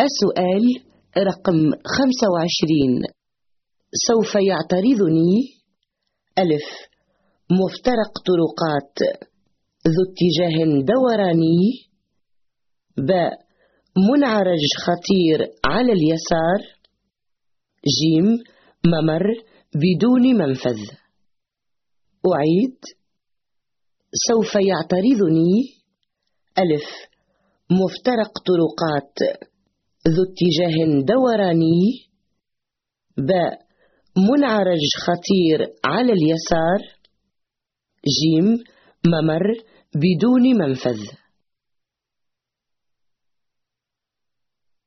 السؤال رقم خمسة وعشرين. سوف يعترضني؟ ألف. مفترق طرقات. ذو اتجاه دوراني. باء منعرج خطير على اليسار. جيم. ممر. بدون منفذ. أعيد. سوف يعترضني؟ ألف. مفترق طرقات. ذو اتجاه دوراني باء منعرج خطير على اليسار جيم ممر بدون منفذ.